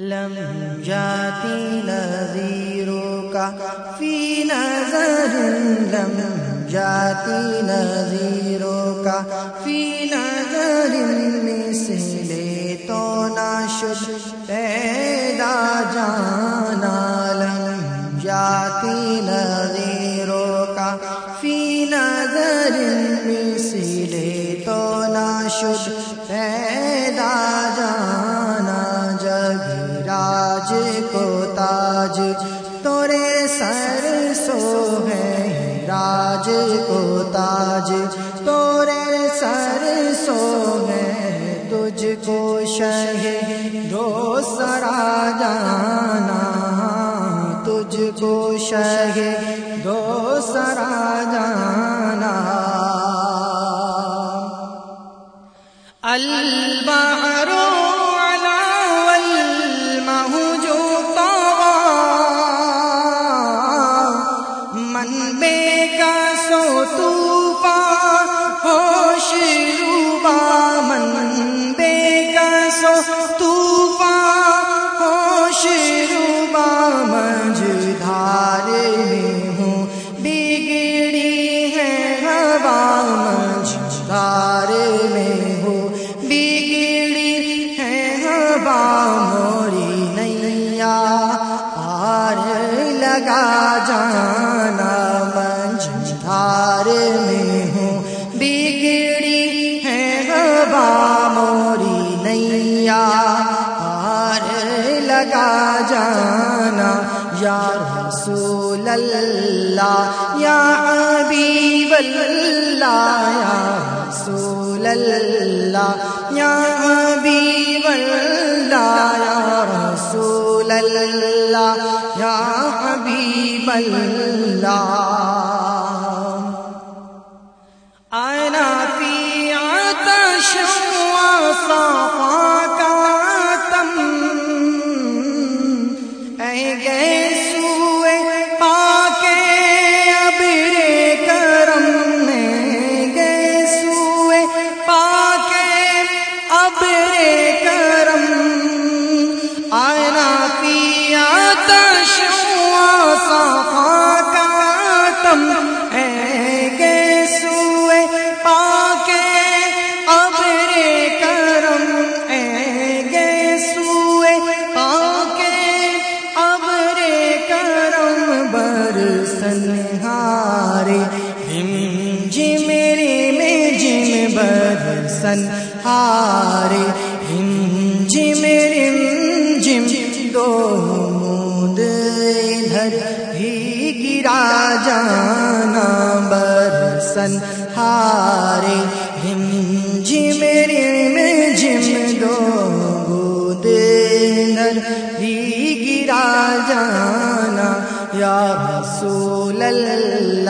لم جاتی نظیروں کا فی نظر، لم جاتی نظیروں کا فی نظر مثلے تو ناشد پیدا جانا، لم جاتی نظیروں کا فی نظر مثلے تو ناشد پیدا کو شہ دو سرا جانا۔ اللہ جانا، یا رسول اللہ، یا حبیب اللہ، یا رسول اللہ، یا حبیب اللہ، یا رسول اللہ، یا حبیب اللہ۔ آنا فی عطش و برسن ہارے ہم جی میرے میں جم برسن ہارے ہم جی میرے جم دو مود ادھر ہی گرا جانا برسن ہارے ہم جی میرے میں جم دو بود ادھر ہی گرا جانا۔ یا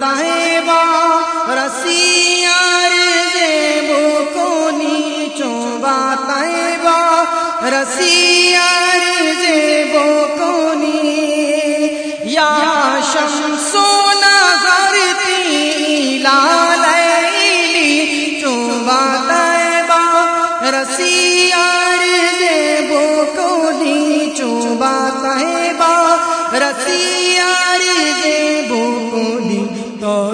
لیلی رسی بتائے با رسیار زیبو کونی چو بتائے با تو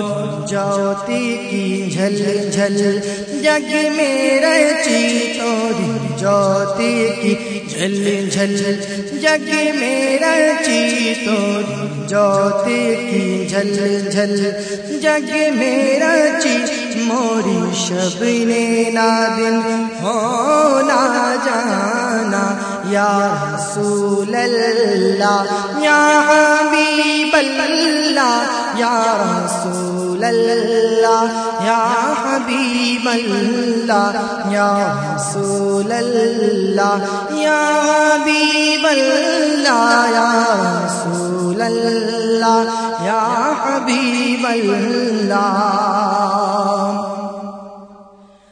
جوتی کی جھل جھل۔ جگ میں رچی تو جوتی کی جھل جھل۔ جگ میں رچی تو جوتی کی جھل جھل۔ جگ میں رچی موری شب نے نادن ہونا جانا، یا رسول اللہ یا حبیب اللہ یا رسول رسول اللہ یا حبیب اللہ یا رسول اللہ یا حبیب اللہ یا رسول اللہ، یا حبیب اللہ۔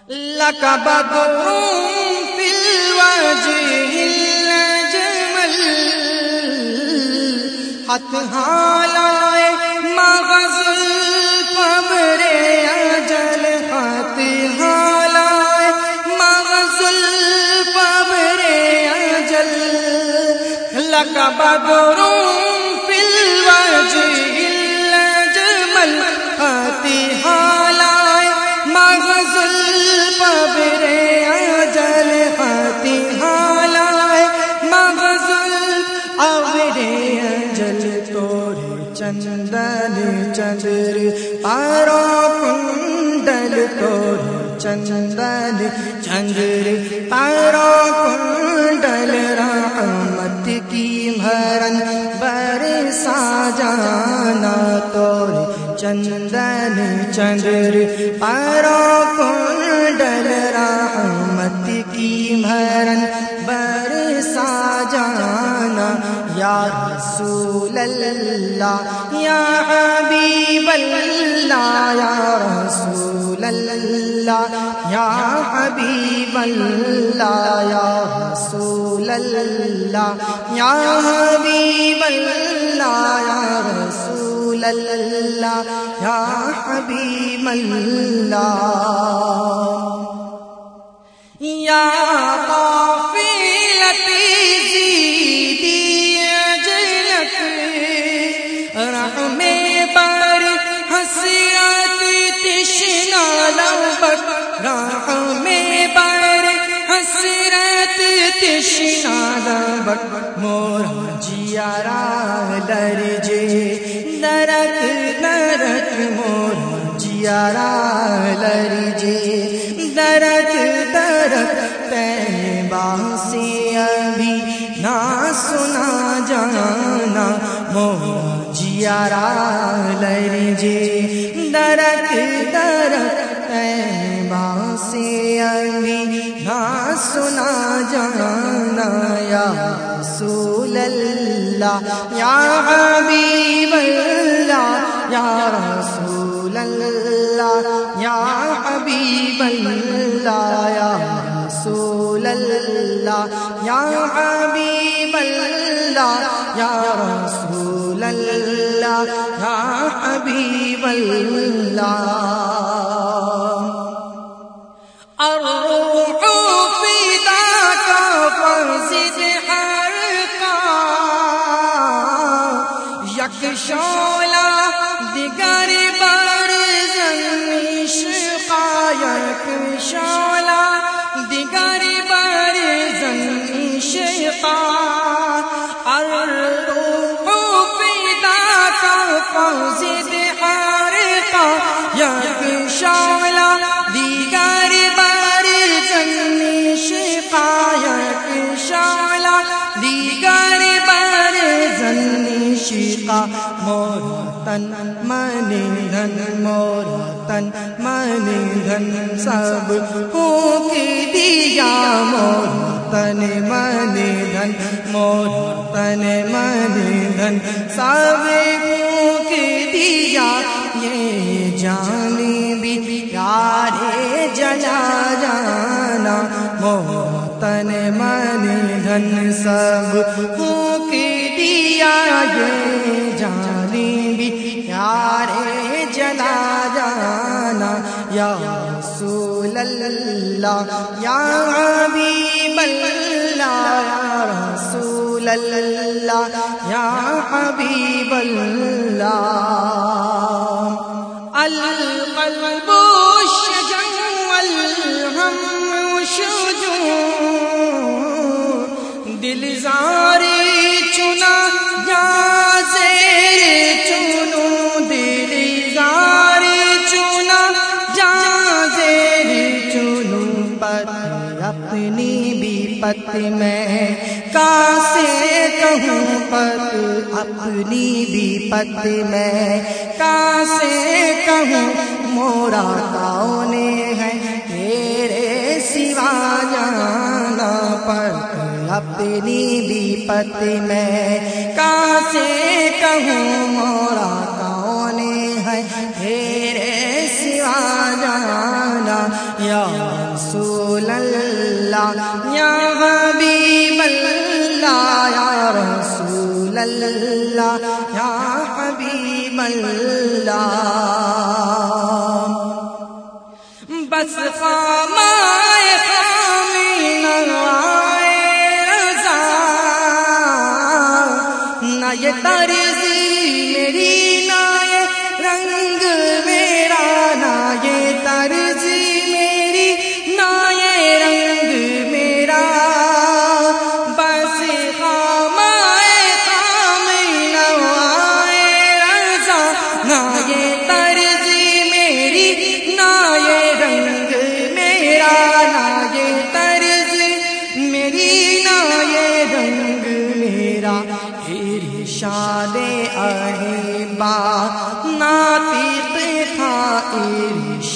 لك بدر في الوجه الجمل حت حالائے مغز القبر اجل حت حالائے مغز القبر اجل۔ لك بدر چندن چندر پارو کنڈل رحمت کی بھرن برسا جانا تور چندن چندر پارو کنڈل رحمت کی بھرن برسا جانا یا رسول اللہ یا حبیب اللہ یا رسول اللہ اللہ، یا حبیب اللہ یا رسول اللہ یا حبیب اللہ یا رسول اللہ یا حبیب اللہ یا قافلتی زیدی اجلت رحم لوبت رحم بر حسرت تشنا لوبت مورا جیارا لرجے درک درک مورا جیارا لرجے درک درک تیبا سے ابھی نہ سنا جانا مولا جیارا لرجے درک درک سے ابھی نہ سنا جانا یا رسول اللہ، یا حبیب اللہ، یا رسول اللہ، یا حبیب اللہ، یا رسول اللہ، یا حبیب اللہ، یا رسول اللہ، یا حبیب اللہ۔ منزل ہر کا یک شولا دیگر بر زمین شقا یک شولا دھن مورا تن من دھن سب پھونک دیا مورا تن من دھن مورا تن من دھن سب پھونک دیا یہ جانی بھی پیارے جلا جانا موتن من دھن سب پھونک دیا یہ جانی بھی پیارے جلا جانا یا رسول اللہ یا حبیب اللہ یا رسول اللہ یا حبیب اللہ القلب الشجع والهم شجون دل زاری پت میں کاسے کہوں پت اپنی بھی پت میں کاسے کہوں مورا کون ہے تیرے سوا جانا پر اپنی بھی پت میں کاسے کہوں مورا کون ہے تیرے سوا جانا یا رسول اللہ یا حبیب اللہ یا رسول اللہ یا حبیب اللہ. بس خام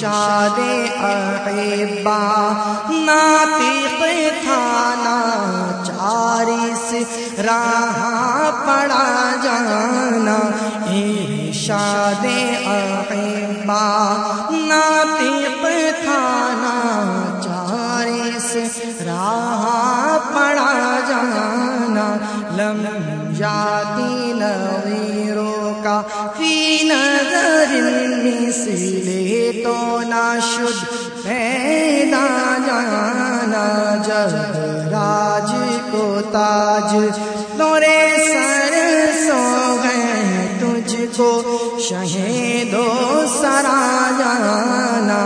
ارشاد احبا، ناطق تھا ناچارس راہ پڑا جانا۔ ارشاد احبا، ناطق تھا ناچارس راہ پڑا جانا۔ لم جاتی نویروں کا فی نظر مسلے تو ناشد پیدا جانا جب راج کو تاج تورے سر سو گئے تجھ کو شہیدو سرا جانا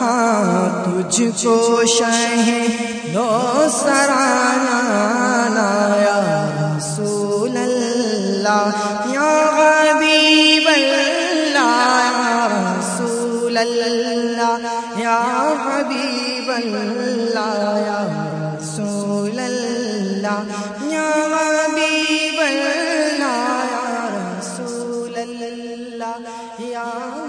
ہاں تجھ کو شہیدو سرا جانا اللہ یا حبیب اللہ یا رسول اللہ یا حبیب اللہ یا رسول اللہ یا